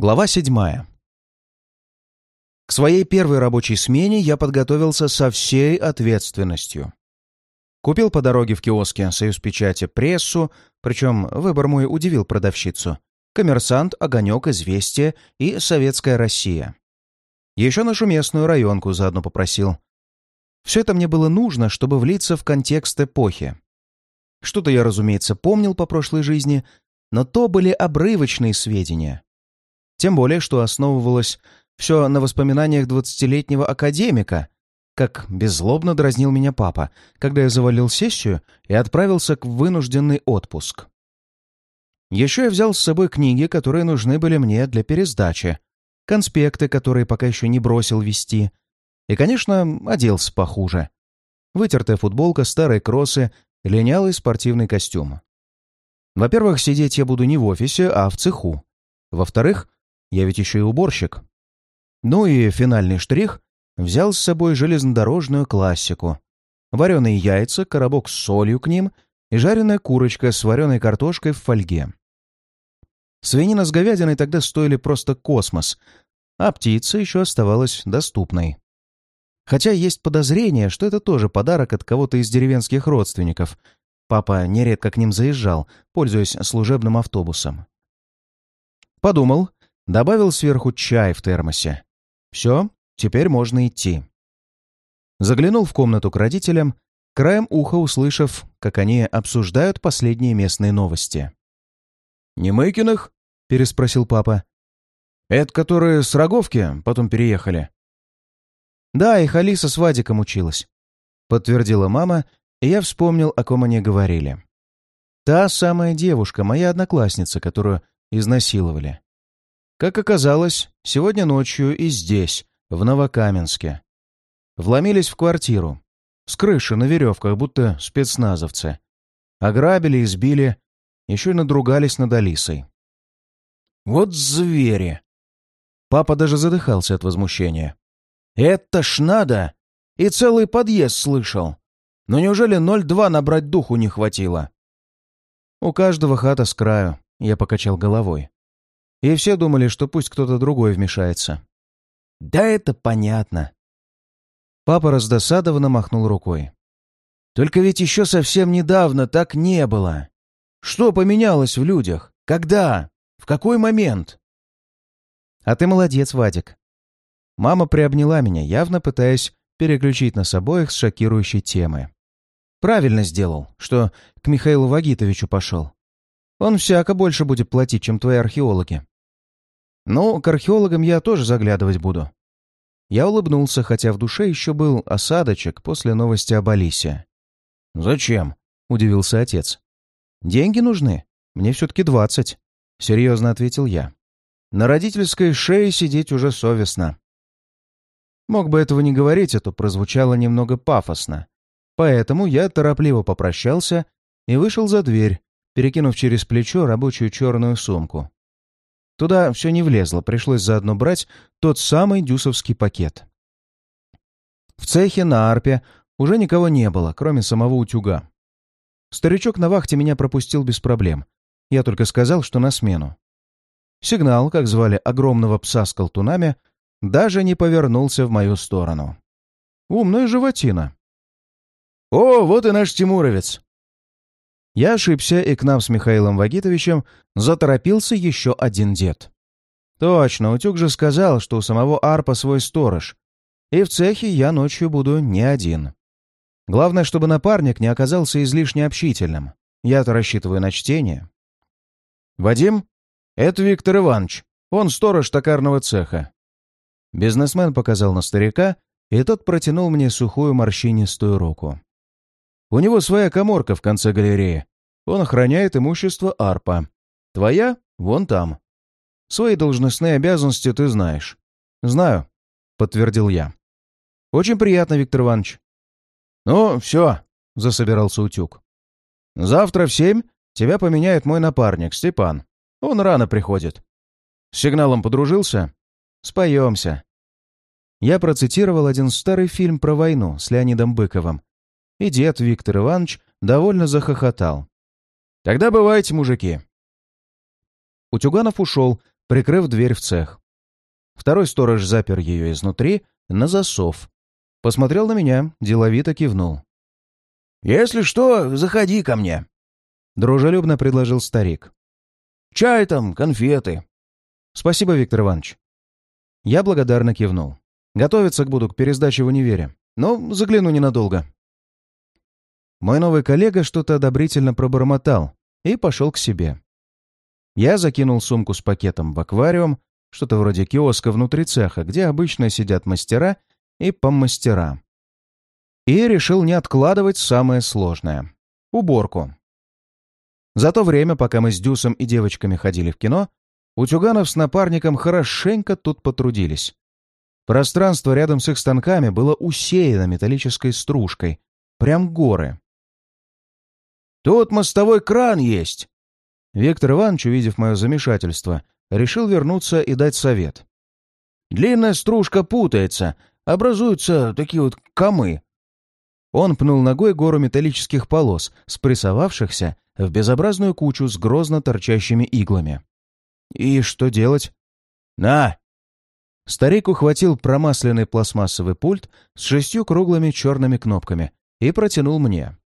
Глава седьмая. К своей первой рабочей смене я подготовился со всей ответственностью. Купил по дороге в киоске «Союз печати» прессу, причем выбор мой удивил продавщицу. «Коммерсант», «Огонек», «Известия» и «Советская Россия». Еще нашу местную районку заодно попросил. Все это мне было нужно, чтобы влиться в контекст эпохи. Что-то я, разумеется, помнил по прошлой жизни, но то были обрывочные сведения — тем более, что основывалось все на воспоминаниях двадцатилетнего академика, как беззлобно дразнил меня папа, когда я завалил сессию и отправился к вынужденный отпуск. Еще я взял с собой книги, которые нужны были мне для пересдачи, конспекты, которые пока еще не бросил вести, и, конечно, оделся похуже. Вытертая футболка, старые кроссы, линялый спортивный костюм. Во-первых, сидеть я буду не в офисе, а в цеху. Во-вторых, я ведь еще и уборщик. Ну и финальный штрих — взял с собой железнодорожную классику. Вареные яйца, коробок с солью к ним и жареная курочка с вареной картошкой в фольге. Свинина с говядиной тогда стоили просто космос, а птица еще оставалась доступной. Хотя есть подозрение, что это тоже подарок от кого-то из деревенских родственников. Папа нередко к ним заезжал, пользуясь служебным автобусом. Подумал Добавил сверху чай в термосе. Все, теперь можно идти. Заглянул в комнату к родителям, краем уха услышав, как они обсуждают последние местные новости. «Не Мыкиных?» — переспросил папа. «Это которые с Роговки потом переехали?» «Да, их Алиса с Вадиком училась», — подтвердила мама, и я вспомнил, о ком они говорили. «Та самая девушка, моя одноклассница, которую изнасиловали. Как оказалось, сегодня ночью и здесь, в Новокаменске. Вломились в квартиру. С крыши на веревках, будто спецназовцы. Ограбили, избили, еще и надругались над Алисой. Вот звери! Папа даже задыхался от возмущения. «Это ж надо! И целый подъезд слышал! Но неужели 0,2 набрать духу не хватило?» «У каждого хата с краю», — я покачал головой. И все думали, что пусть кто-то другой вмешается. «Да это понятно». Папа раздосадованно махнул рукой. «Только ведь еще совсем недавно так не было. Что поменялось в людях? Когда? В какой момент?» «А ты молодец, Вадик». Мама приобняла меня, явно пытаясь переключить нас обоих с шокирующей темы. «Правильно сделал, что к Михаилу Вагитовичу пошел. Он всяко больше будет платить, чем твои археологи. Ну, к археологам я тоже заглядывать буду. Я улыбнулся, хотя в душе еще был осадочек после новости об Алисе. «Зачем?» — удивился отец. «Деньги нужны. Мне все-таки двадцать», — серьезно ответил я. «На родительской шее сидеть уже совестно». Мог бы этого не говорить, а то прозвучало немного пафосно. Поэтому я торопливо попрощался и вышел за дверь, перекинув через плечо рабочую черную сумку. Туда все не влезло, пришлось заодно брать тот самый дюсовский пакет. В цехе на арпе уже никого не было, кроме самого утюга. Старичок на вахте меня пропустил без проблем. Я только сказал, что на смену. Сигнал, как звали огромного пса с колтунами, даже не повернулся в мою сторону. Умная животина. «О, вот и наш Тимуровец!» Я ошибся, и к нам с Михаилом Вагитовичем заторопился еще один дед. Точно, Утюг же сказал, что у самого Арпа свой сторож, и в цехе я ночью буду не один. Главное, чтобы напарник не оказался излишне общительным. Я-то рассчитываю на чтение. «Вадим, это Виктор Иванович. Он сторож токарного цеха». Бизнесмен показал на старика, и тот протянул мне сухую морщинистую руку. У него своя коморка в конце галереи. Он охраняет имущество Арпа. Твоя — вон там. Свои должностные обязанности ты знаешь. Знаю, — подтвердил я. Очень приятно, Виктор Иванович. Ну, все, — засобирался утюг. Завтра в семь тебя поменяет мой напарник, Степан. Он рано приходит. С сигналом подружился? Споемся. Я процитировал один старый фильм про войну с Леонидом Быковым, и дед Виктор Иванович довольно захохотал. «Тогда бывайте, мужики!» Утюганов ушел, прикрыв дверь в цех. Второй сторож запер ее изнутри на засов. Посмотрел на меня, деловито кивнул. «Если что, заходи ко мне», — дружелюбно предложил старик. «Чай там, конфеты». «Спасибо, Виктор Иванович». Я благодарно кивнул. Готовиться буду к пересдаче в универе, но загляну ненадолго. Мой новый коллега что-то одобрительно пробормотал и пошел к себе. Я закинул сумку с пакетом в аквариум, что-то вроде киоска внутри цеха, где обычно сидят мастера и помастера. И решил не откладывать самое сложное — уборку. За то время, пока мы с Дюсом и девочками ходили в кино, Утюганов с напарником хорошенько тут потрудились. Пространство рядом с их станками было усеяно металлической стружкой. Прям горы. «Тут мостовой кран есть!» Виктор Иванович, увидев мое замешательство, решил вернуться и дать совет. «Длинная стружка путается, образуются такие вот камы». Он пнул ногой гору металлических полос, спрессовавшихся в безобразную кучу с грозно торчащими иглами. «И что делать?» «На!» Старик ухватил промасленный пластмассовый пульт с шестью круглыми черными кнопками и протянул мне.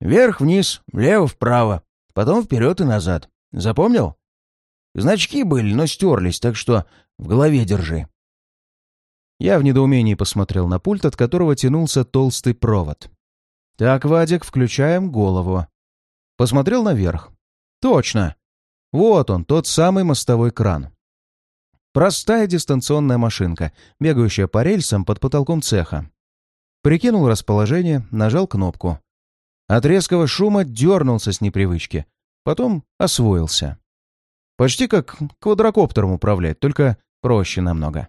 «Вверх-вниз, влево-вправо, потом вперед и назад. Запомнил? Значки были, но стерлись, так что в голове держи». Я в недоумении посмотрел на пульт, от которого тянулся толстый провод. «Так, Вадик, включаем голову». Посмотрел наверх. «Точно! Вот он, тот самый мостовой кран. Простая дистанционная машинка, бегающая по рельсам под потолком цеха. Прикинул расположение, нажал кнопку. От резкого шума дернулся с непривычки, потом освоился. Почти как квадрокоптером управлять, только проще намного.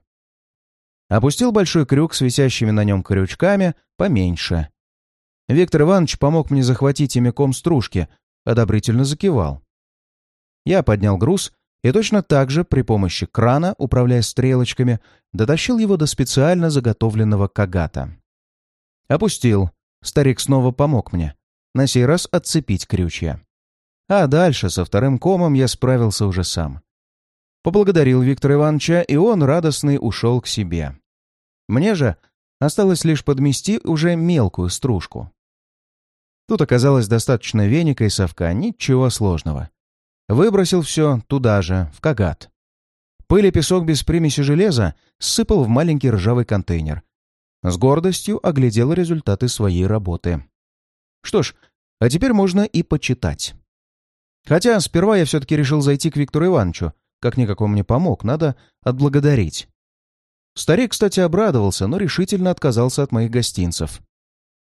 Опустил большой крюк с висящими на нем крючками поменьше. Виктор Иванович помог мне захватить ими ком стружки, одобрительно закивал. Я поднял груз и точно так же при помощи крана, управляя стрелочками, дотащил его до специально заготовленного кагата. Опустил. Старик снова помог мне. На сей раз отцепить крючья. А дальше со вторым комом я справился уже сам. Поблагодарил Виктора Ивановича, и он, радостный, ушел к себе. Мне же осталось лишь подмести уже мелкую стружку. Тут оказалось достаточно веника и совка, ничего сложного. Выбросил все туда же, в кагат. Пыль и песок без примеси железа сыпал в маленький ржавый контейнер. С гордостью оглядел результаты своей работы. Что ж, а теперь можно и почитать. Хотя сперва я все-таки решил зайти к Виктору Ивановичу. Как-никак он мне помог, надо отблагодарить. Старик, кстати, обрадовался, но решительно отказался от моих гостинцев.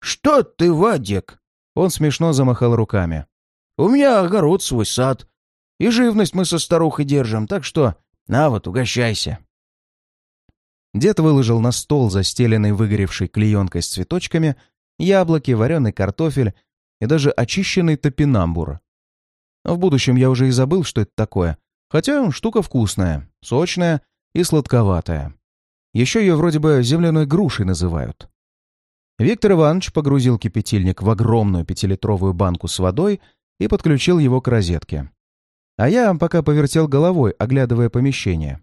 «Что ты, Вадик?» Он смешно замахал руками. «У меня огород свой сад. И живность мы со старухой держим, так что на вот, угощайся». Дед выложил на стол, застеленный выгоревшей клеенкой с цветочками, яблоки, вареный картофель и даже очищенный топинамбур. В будущем я уже и забыл, что это такое, хотя штука вкусная, сочная и сладковатая. Еще ее вроде бы земляной грушей называют. Виктор Иванович погрузил кипятильник в огромную пятилитровую банку с водой и подключил его к розетке. А я пока повертел головой, оглядывая помещение.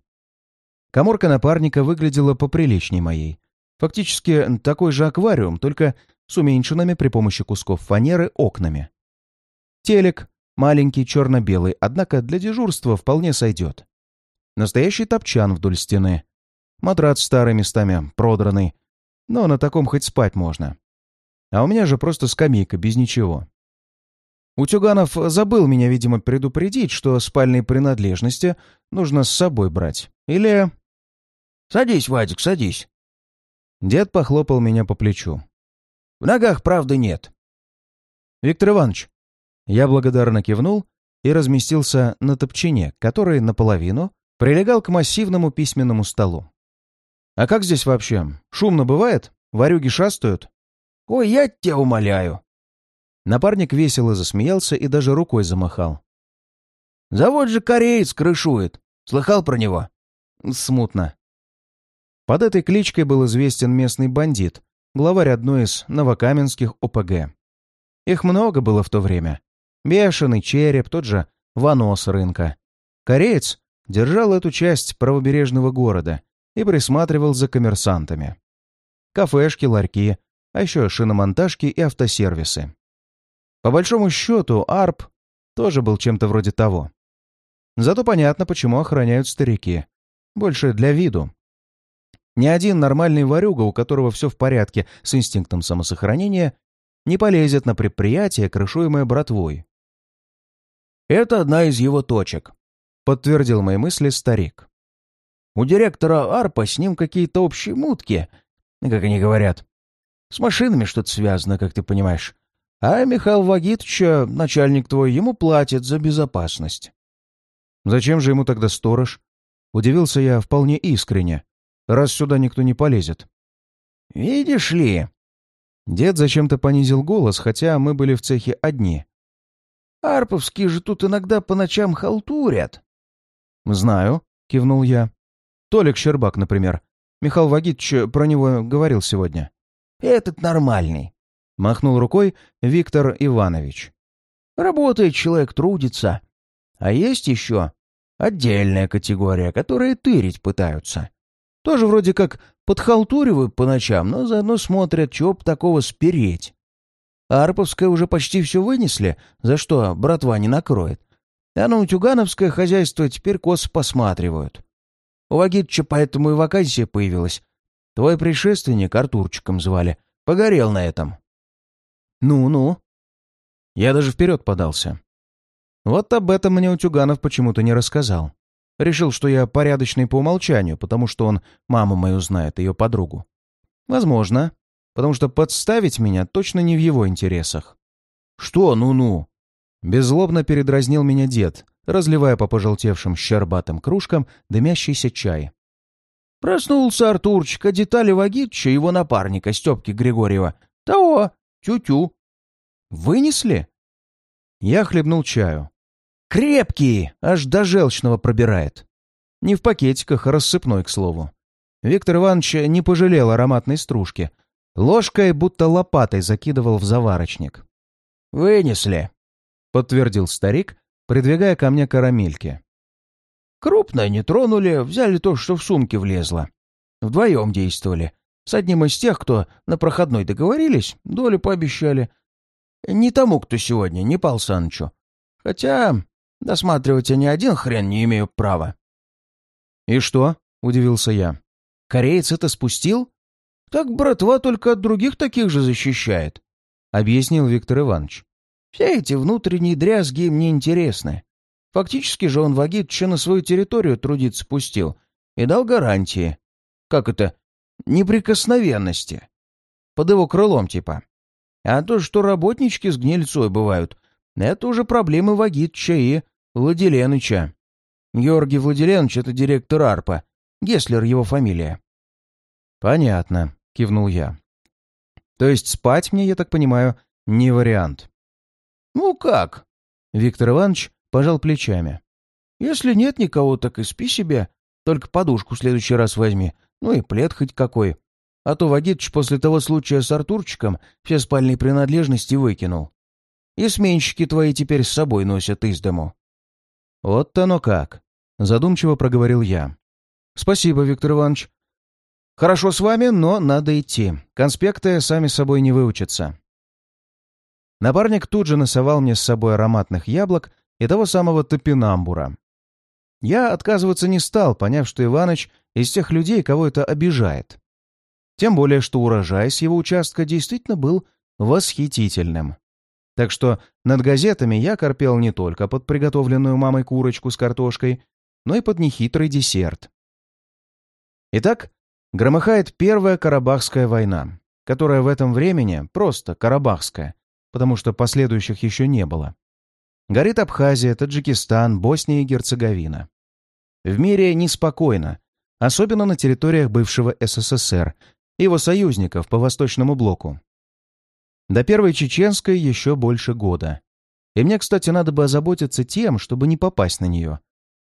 Коморка напарника выглядела поприличней моей. Фактически такой же аквариум, только с уменьшенными при помощи кусков фанеры окнами. Телек, маленький, черно-белый, однако для дежурства вполне сойдет. Настоящий топчан вдоль стены. Матрац старый местами, продранный. Но на таком хоть спать можно. А у меня же просто скамейка, без ничего. Утюганов забыл меня, видимо, предупредить, что спальные принадлежности нужно с собой брать. Или... «Садись, Вадик, садись». Дед похлопал меня по плечу. «В ногах правды нет». «Виктор Иванович». Я благодарно кивнул и разместился на топчине, который наполовину прилегал к массивному письменному столу. «А как здесь вообще? Шумно бывает? Варюги шастают?» «Ой, я тебя умоляю!» Напарник весело засмеялся и даже рукой замахал. «Завод же кореец крышует. Слыхал про него?» «Смутно». Под этой кличкой был известен местный бандит, главарь одной из новокаменских ОПГ. Их много было в то время. Бешеный череп, тот же Ванос рынка. Кореец держал эту часть правобережного города и присматривал за коммерсантами. Кафешки, ларьки, а еще шиномонтажки и автосервисы. По большому счету, АРП тоже был чем-то вроде того. Зато понятно, почему охраняют старики. Больше для виду. Ни один нормальный ворюга, у которого все в порядке с инстинктом самосохранения, не полезет на предприятие, крышуемое братвой. «Это одна из его точек», — подтвердил мои мысли старик. «У директора Арпа с ним какие-то общие мутки, как они говорят. С машинами что-то связано, как ты понимаешь. А Михаил Вагитович, начальник твой, ему платит за безопасность». «Зачем же ему тогда сторож?» Удивился я вполне искренне, раз сюда никто не полезет. «Видишь ли...» Дед зачем-то понизил голос, хотя мы были в цехе одни. «Арповские же тут иногда по ночам халтурят». «Знаю», — кивнул я. «Толик Щербак, например. Михаил Вагитович про него говорил сегодня». «Этот нормальный», — махнул рукой Виктор Иванович. «Работает человек, трудится. А есть еще отдельная категория, которые тырить пытаются. Тоже вроде как подхалтуривают по ночам, но заодно смотрят, чего б такого спереть. Арповское уже почти все вынесли, за что братва не накроет. А на утюгановское хозяйство теперь кос посматривают. У Вагитча поэтому и вакансия появилась. Твой предшественник, Артурчиком звали, погорел на этом. Ну-ну. Я даже вперед подался. Вот об этом мне Утюганов почему-то не рассказал. Решил, что я порядочный по умолчанию, потому что он маму мою знает, ее подругу. Возможно, потому что подставить меня точно не в его интересах. «Что, ну-ну?» Беззлобно передразнил меня дед, разливая по пожелтевшим щербатым кружкам дымящийся чай. Проснулся Артурчик, а детали Вагитча, его напарника, Степки Григорьева. Того, тю-тю. Вынесли? Я хлебнул чаю. Крепкие, аж до желчного пробирает. Не в пакетиках, а рассыпной, к слову. Виктор Иванович не пожалел ароматной стружки. Ложкой, будто лопатой, закидывал в заварочник. «Вынесли», — подтвердил старик, придвигая ко мне карамельки. «Крупное не тронули, взяли то, что в сумке влезло. Вдвоем действовали. С одним из тех, кто на проходной договорились, долю пообещали. Не тому, кто сегодня, не Пал Санычу. Хотя Досматривать они один хрен не имею права. «И что?» — удивился я. «Кореец это спустил?» «Так братва только от других таких же защищает», — объяснил Виктор Иванович. «Все эти внутренние дрязги мне интересны. Фактически же он Вагитча на свою территорию трудиться пустил и дал гарантии. Как это? Неприкосновенности. Под его крылом типа. А то, что работнички с гнильцой бывают, это уже проблемы Вагитча и Владиленыча. Георгий Владиленович — это директор АРПа. Геслер его фамилия. «Понятно», — кивнул я. «То есть спать мне, я так понимаю, не вариант?» «Ну как?» — Виктор Иванович пожал плечами. «Если нет никого, так и спи себе. Только подушку в следующий раз возьми. Ну и плед хоть какой. А то Вагитыч после того случая с Артурчиком все спальные принадлежности выкинул. И сменщики твои теперь с собой носят из дому. «Вот оно как!» — задумчиво проговорил я. «Спасибо, Виктор Иванович. Хорошо с вами, но надо идти. Конспекты сами собой не выучатся». Напарник тут же насовал мне с собой ароматных яблок и того самого топинамбура. Я отказываться не стал, поняв, что Иваныч из тех людей, кого это обижает. Тем более, что урожай с его участка действительно был восхитительным. Так что над газетами я корпел не только под приготовленную мамой курочку с картошкой, но и под нехитрый десерт. Итак, громыхает Первая Карабахская война, которая в этом времени просто Карабахская, потому что последующих еще не было. Горит Абхазия, Таджикистан, Босния и Герцеговина. В мире неспокойно, особенно на территориях бывшего СССР и его союзников по Восточному блоку. До первой чеченской еще больше года. И мне, кстати, надо бы озаботиться тем, чтобы не попасть на нее.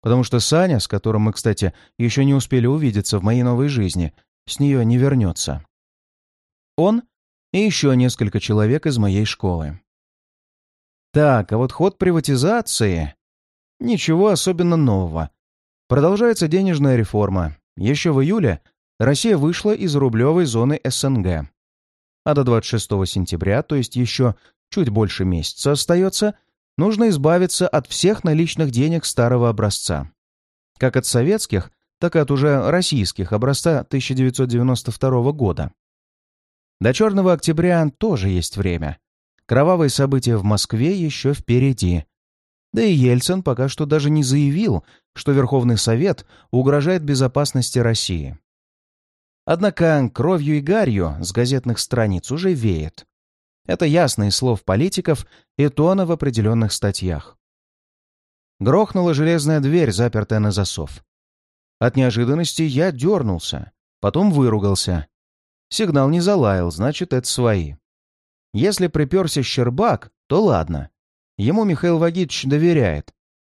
Потому что Саня, с которым мы, кстати, еще не успели увидеться в моей новой жизни, с нее не вернется. Он и еще несколько человек из моей школы. Так, а вот ход приватизации... Ничего особенно нового. Продолжается денежная реформа. Еще в июле Россия вышла из рублевой зоны СНГ. А до 26 сентября, то есть еще чуть больше месяца остается, нужно избавиться от всех наличных денег старого образца. Как от советских, так и от уже российских образца 1992 года. До Черного октября тоже есть время. Кровавые события в Москве еще впереди. Да и Ельцин пока что даже не заявил, что Верховный Совет угрожает безопасности России. Однако кровью и гарью с газетных страниц уже веет. Это ясно из слов политиков и тона в определенных статьях. Грохнула железная дверь, запертая на засов. От неожиданности я дернулся, потом выругался. Сигнал не залаял, значит, это свои. Если приперся Щербак, то ладно. Ему Михаил Вагитович доверяет.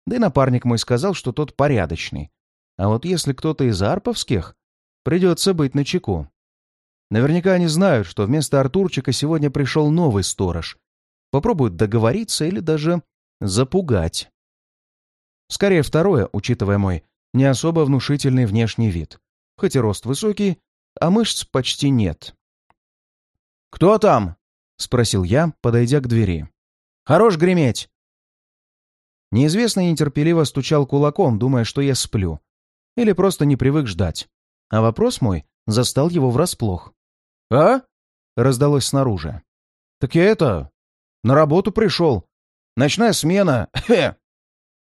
Да и напарник мой сказал, что тот порядочный. А вот если кто-то из арповских, придется быть начеку. Наверняка они знают, что вместо Артурчика сегодня пришел новый сторож. Попробуют договориться или даже запугать. Скорее второе, учитывая мой не особо внушительный внешний вид. Хоть и рост высокий, а мышц почти нет. «Кто там?» — спросил я, подойдя к двери. «Хорош греметь!» Неизвестный нетерпеливо стучал кулаком, думая, что я сплю. Или просто не привык ждать. А вопрос мой застал его врасплох. «А?» — раздалось снаружи. «Так я это... на работу пришел. Ночная смена. Хе!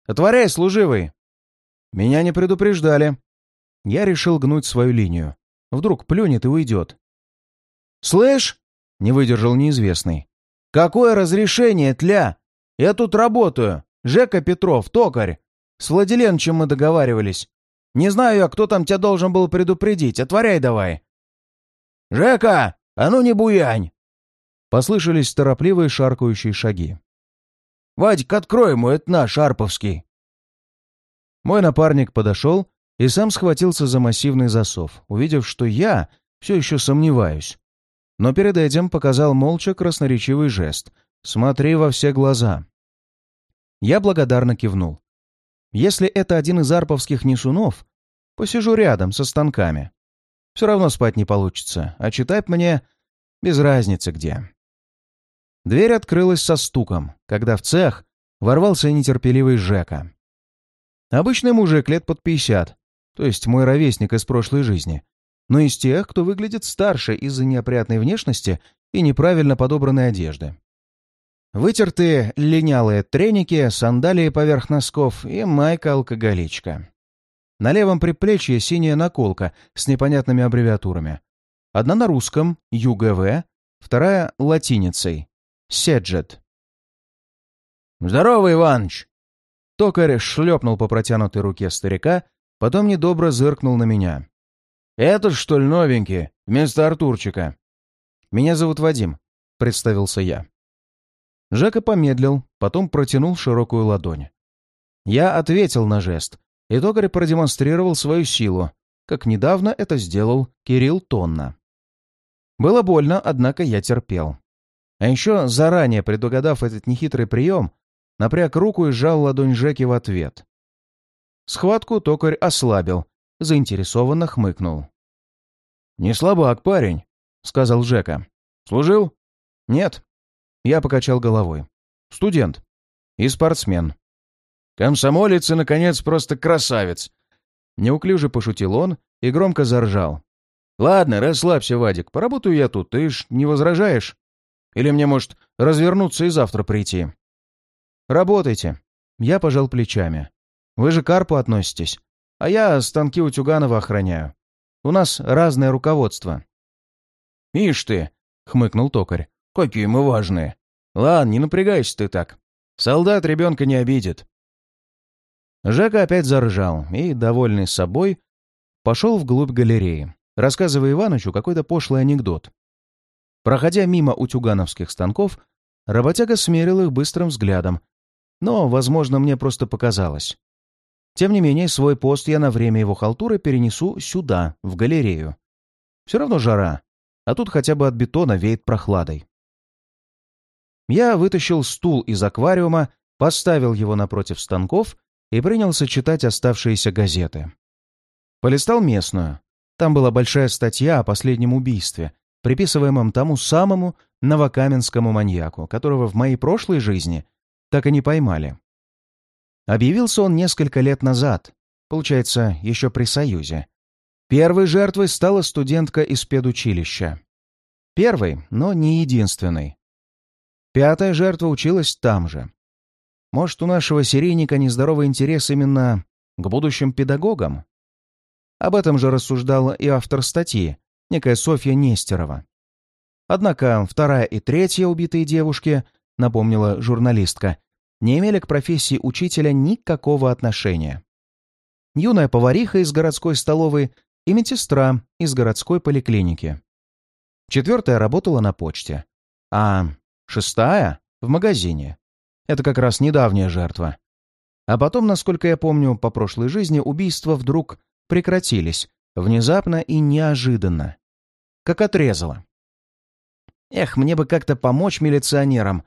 Отворяй, служивый!» Меня не предупреждали. Я решил гнуть свою линию. Вдруг плюнет и уйдет. «Слышь?» — не выдержал неизвестный. «Какое разрешение, тля? Я тут работаю. Жека Петров, токарь. С Владиленчем мы договаривались. Не знаю я, кто там тебя должен был предупредить. Отворяй давай». «Жека, а ну не буянь!» Послышались торопливые шаркающие шаги. «Вадик, открой ему, это наш, Арповский!» Мой напарник подошел и сам схватился за массивный засов, увидев, что я все еще сомневаюсь. Но перед этим показал молча красноречивый жест «Смотри во все глаза». Я благодарно кивнул. Если это один из арповских несунов, посижу рядом со станками. Все равно спать не получится, а читать мне без разницы где. Дверь открылась со стуком, когда в цех ворвался нетерпеливый Жека. Обычный мужик лет под пятьдесят, то есть мой ровесник из прошлой жизни, но из тех, кто выглядит старше из-за неопрятной внешности и неправильно подобранной одежды. Вытертые линялые треники, сандалии поверх носков и майка-алкоголичка. На левом предплечье синяя наколка с непонятными аббревиатурами. Одна на русском — ЮГВ, вторая — латиницей — Седжет. «Здорово, Иваныч!» Токарь шлепнул по протянутой руке старика, потом недобро зыркнул на меня. «Этот, что ли, новенький, вместо Артурчика?» «Меня зовут Вадим», — представился я. Жека помедлил, потом протянул широкую ладонь. Я ответил на жест, и токарь продемонстрировал свою силу, как недавно это сделал Кирилл Тонна. Было больно, однако я терпел. А еще, заранее предугадав этот нехитрый прием, напряг руку и сжал ладонь Жеки в ответ. Схватку токарь ослабил, заинтересованно хмыкнул. «Не слабак, парень», — сказал Жека. «Служил?» «Нет». Я покачал головой. «Студент. И спортсмен». «Комсомолец и, наконец, просто красавец!» Неуклюже пошутил он и громко заржал. «Ладно, расслабься, Вадик, поработаю я тут, ты ж не возражаешь? Или мне, может, развернуться и завтра прийти?» «Работайте». Я пожал плечами. «Вы же к Карпу относитесь, а я станки у Тюганова охраняю. У нас разное руководство». «Ишь ты!» — хмыкнул токарь. «Какие мы важные! Ладно, не напрягайся ты так. Солдат ребенка не обидит». Жека опять заржал и, довольный собой, пошел вглубь галереи, рассказывая Иванычу какой-то пошлый анекдот. Проходя мимо утюгановских станков, работяга смерил их быстрым взглядом но, возможно, мне просто показалось. Тем не менее, свой пост я на время его халтуры перенесу сюда, в галерею. Все равно жара, а тут хотя бы от бетона веет прохладой. Я вытащил стул из аквариума, поставил его напротив станков и принялся читать оставшиеся газеты. Полистал местную. Там была большая статья о последнем убийстве, приписываемом тому самому новокаменскому маньяку, которого в моей прошлой жизни так и не поймали. Объявился он несколько лет назад, получается, еще при Союзе. Первой жертвой стала студентка из педучилища. Первой, но не единственной. Пятая жертва училась там же. Может, у нашего серийника нездоровый интерес именно к будущим педагогам? Об этом же рассуждала и автор статьи, некая Софья Нестерова. Однако вторая и третья убитые девушки, напомнила журналистка, не имели к профессии учителя никакого отношения. Юная повариха из городской столовой и медсестра из городской поликлиники. Четвертая работала на почте, а шестая — в магазине. Это как раз недавняя жертва. А потом, насколько я помню, по прошлой жизни убийства вдруг прекратились, внезапно и неожиданно. Как отрезало. Эх, мне бы как-то помочь милиционерам.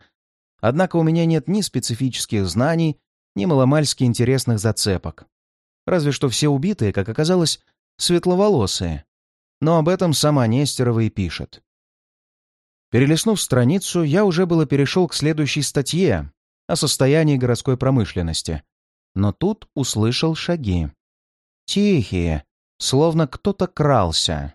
Однако у меня нет ни специфических знаний, ни маломальски интересных зацепок. Разве что все убитые, как оказалось, светловолосые. Но об этом сама Нестерова и пишет. Перелистнув страницу, я уже было перешел к следующей статье о состоянии городской промышленности. Но тут услышал шаги. Тихие, словно кто-то крался.